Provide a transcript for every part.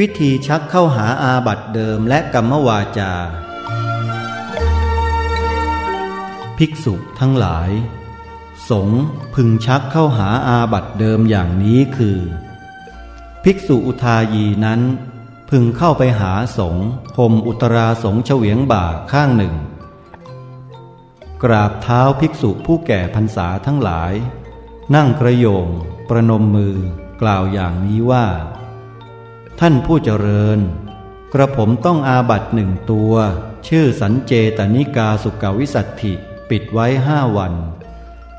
วิธีชักเข้าหาอาบัตเดิมและกรรมวาจา ภิกษุทั้งหลาย สงพึงชักเข้าหาอาบัตเดิมอย่างนี้คือ ภิกษุอุทายีนั้น พึงเข้าไปหาสงห่มอุตราสงเฉวียงบ่าข้างหนึ่ง กราบเท้าภิกษุผู้แก่พรรษาทั้งหลาย นั่งกระโยง ประนมมือกล่าวอย่างนี้ว่า ท่านผู้เจริญ กระผมต้องอาบัตหนึ่งตัว ชื่อสันเจตนิกาสุกวิสัตถิปิดไว้ห้าวัน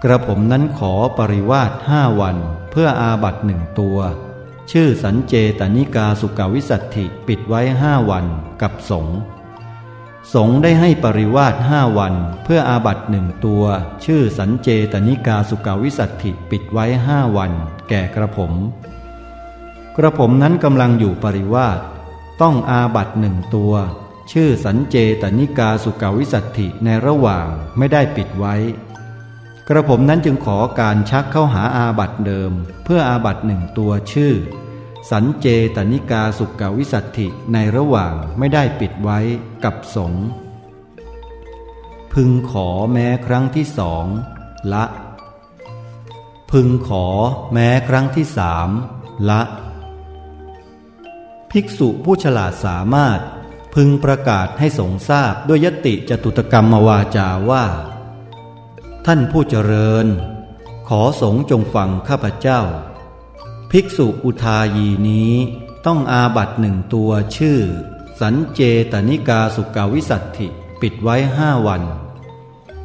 กระผมนั้นขอปริวาสห้าวัน เพื่ออาบัตหนึ่งตัว ชื่อสันเจตนิกาสุกวิสัตถิปิดไว้ห้าวันกับสงสงได้ให้ปริวาสห้าวัน เพื่ออาบัตหนึ่งตัว ชื่อสัญเจตนิกาสุกกวิสัฏฐิปิดไว้ห้าวัน แก่กระผม กระผมนั้นกำลังอยู่ปริวาสต้องอาบัติหนึ่งตัว ชื่อสัญเจตนิกาสุกกวิสัฏฐิในระหว่างไม่ได้ปิดไว้ กระผมนั้นจึงขอการชักเข้าหาอาบัติเดิม เพื่ออาบัติหนึ่งตัวชื่อ สัญเจตนิกาสุกกวิสัฏฐิในระหว่างไม่ได้ปิดไว้กับสงพึงขอแม้ครั้งที่สองละ พึงขอแม้ครั้งที่สามละ ภิกษุผู้ฉลาดสามารถพึงประกาศให้สงทราบด้วยยติจตุตกรรมวาจาว่า ท่านผู้เจริญ ขอสงจงฟังข้าพเจ้า ภิกษุอุทายีนี้ต้องอาบัตหนึ่งตัวชื่อ สันเจตนิกาสุกาวิสัตถิปิดไว้ห้าวัน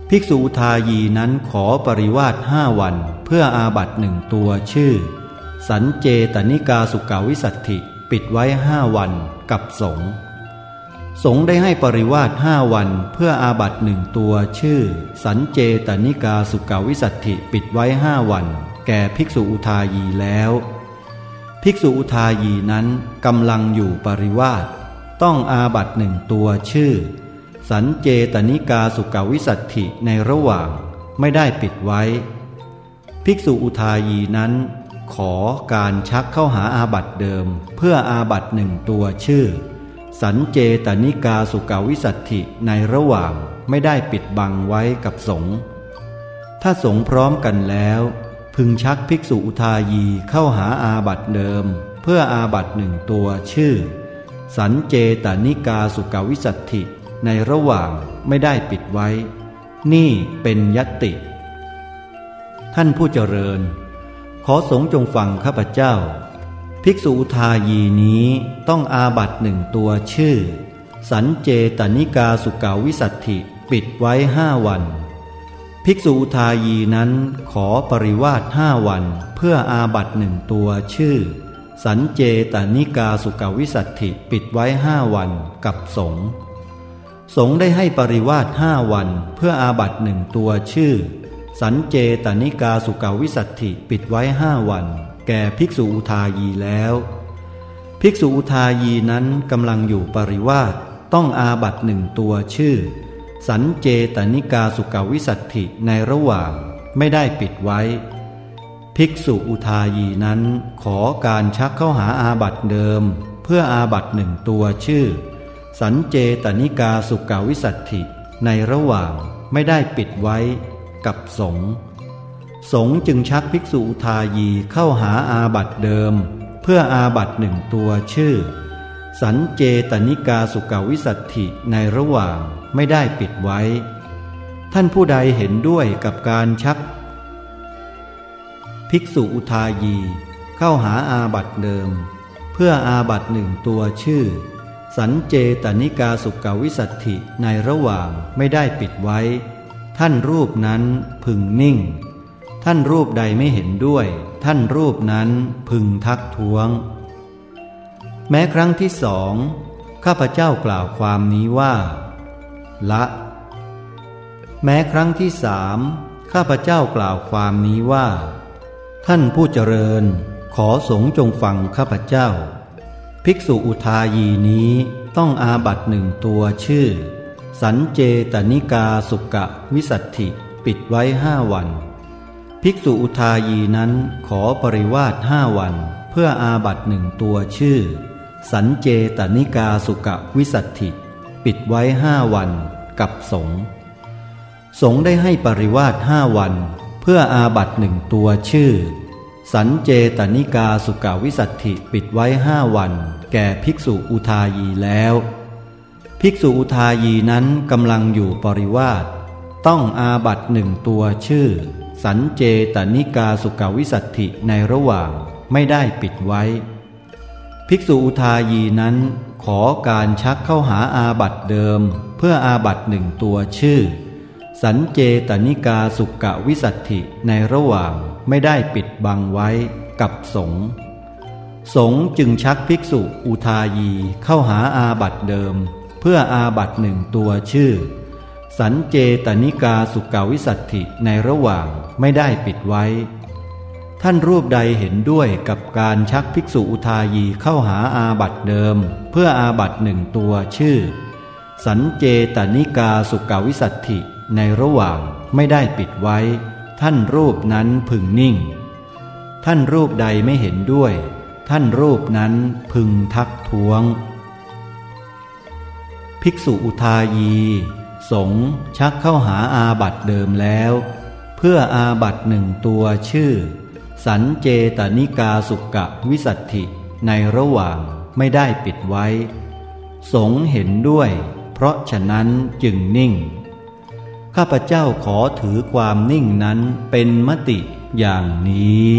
ภิกษุอุทายีนั้นขอปริวาสห้าวันเพื่ออาบัตหนึ่งตัวชื่อ สันเจตนิกาสุกาวิสัตถิ ปิดไว้ห้าวันกับสงฆ์สงฆ์ได้ให้ปริวาสห้าวันเพื่ออาบัตหนึ่งตัวชื่อ สันเจตนิกาสุกาวิสัตถิปิดไว้ห้าวัน แก่ภิกษุอุทายีแล้ว ภิกษุอุทายีนั้นกำลังอยู่ปริวาสต้องอาบัตหนึ่งตัวชื่อ สันเจตนิกาสุกาวิสัตถิในระหว่างไม่ได้ปิดไว้ ภิกษุอุทายีนั้น ขอการชักเข้าหาอาบัตเดิม เพื่ออาบัตหนึ่งตัวชื่อ สันเจตนิกาสุกาวิสัตถิในระหว่างไม่ได้ปิดบังไว้กับสงฆ์ถ้าสงฆ์พร้อมกันแล้ว พึงชักภิกษุอุทายีเข้าหาอาบัตเดิม เพื่ออาบัตหนึ่งตัวชื่อ สันเจตนิกาสุกาวิสัตถิในระหว่างไม่ได้ปิดไว้ นี่เป็นยตติท่านผู้เจริญ ขอสงฆ์จงฟังข้าพเจ้า ภิกษุทายีนี้ต้องอาบัตหนึ่งตัวชื่อ สันเจตนิกาสุกาวิสัตถิปิดไว้ห้าวัน ภิกษุทายีนั้นขอปริวาสห้าวันเพื่ออาบัตหนึ่งตัวชื่อ สันเจตนิกาสุกาวิสัตถิปิดไว้ห้าวันกับสงฆ์สงฆ์ได้ให้ปริวาสห้าวันเพื่ออาบัตหนึ่งตัวชื่อ สันเจตนิกาสุกาวิสัตถิปิดไว้ห้าวัน แก่ภิกษุอุทายีแล้ว ภิกษุอุทายีนั้นกำลังอยู่ปริวาสต้องอาบัตหนึ่งตัวชื่อ สันเจตนิกาสุกาวิสัตถิในระหว่างไม่ได้ปิดไว้ ภิกษุอุทายีนั้นขอการชักเข้าหาอาบัตเดิม เพื่ออาบัตหนึ่งตัวชื่อ สันเจตนิกาสุกาวิสัตถิในระหว่างไม่ได้ปิดไว้ กับสงฆ์สงฆ์จึงชักภิกษุอุทายีเข้าหาอาบัตเดิม เพื่ออาบัตหนึ่งตัวชื่อ สันเจตนิกาสุกาวิสัตถิในระหว่างไม่ได้ปิดไว้ ท่านผู้ใดเห็นด้วยกับการชัก ภิกษุอุทายีเข้าหาอาบัตเดิม เพื่ออาบัตหนึ่งตัวชื่อ สันเจตนิกาสุกาวิสัตถิในระหว่างไม่ได้ปิดไว้ ท่านรูปนั้นพึงนิ่ง ท่านรูปใดไม่เห็นด้วย ท่านรูปนั้นพึงทักท้วง แม้ครั้งที่สองข้าพเจ้ากล่าวความนี้ว่า ละ แม้ครั้งที่สามข้าพเจ้ากล่าวความนี้ว่า ท่านผู้เจริญ ขอสงจงฟังข้าพเจ้า ภิกษุอุทายีนี้ต้องอาบัตหนึ่งตัวชื่อ สันเจตนิกาสุกะวิสัตถิ ปิดไว้ห้าวัน ภิกษุอุทายีนั้นขอปริวาสห้าวัน เพื่ออาบัตหนึ่งตัวชื่อ สันเจตนิกาสุกะวิสัตถิ ปิดไว้ห้าวันกับสงสงได้ให้ปริวาสห้าวัน เพื่ออาบัตหนึ่งตัวชื่อ สันเจตนิกาสุกาวิสัตถิปิดไว้ห้าวัน แก่ภิกษุอุทายีแล้ว ภิกษุอุทายีนั้นกำลังอยู่ปริวาสต้องอาบัตหนึ่งตัวชื่อ สันเจตนิกาสุกาวิสัตถิในระหว่างไม่ได้ปิดไว้ ภิกษุอุทายีนั้นขอการชักเข้าหาอาบัตเดิม เพื่ออาบัตหนึ่งตัวชื่อ สันเจตนิกาสุกะวิสัตถิในระหว่างไม่ได้ปิดบังไว้กับสงสงจึงชักภิกษุอุทายีเข้าหาอาบัตเดิม เพื่ออาบัตหนึ่งตัวชื่อ สันเจตนิกาสุกาวิสัตถิในระหว่างไม่ได้ปิดไว้ ท่านรูปใดเห็นด้วยกับการชักภิกษุอุทายีเข้าหาอาบัตเดิม เพื่ออาบัตหนึ่งตัวชื่อ สันเจตนิกาสุกาวิสัตถิในระหว่างไม่ได้ปิดไว้ ท่านรูปนั้นพึงนิ่ง ท่านรูปใดไม่เห็นด้วย ท่านรูปนั้นพึงทักท้วง ภิกษุอุทายี สงชักเข้าหาอาบัตเดิมแล้ว เพื่ออาบัตหนึ่งตัวชื่อ สันเจตนิกาสุกะวิสัตถิในระหว่างไม่ได้ปิดไว้ สงเห็นด้วย เพราะฉะนั้นจึงนิ่ง ข้าพเจ้าขอถือความนิ่งนั้นเป็นมติอย่างนี้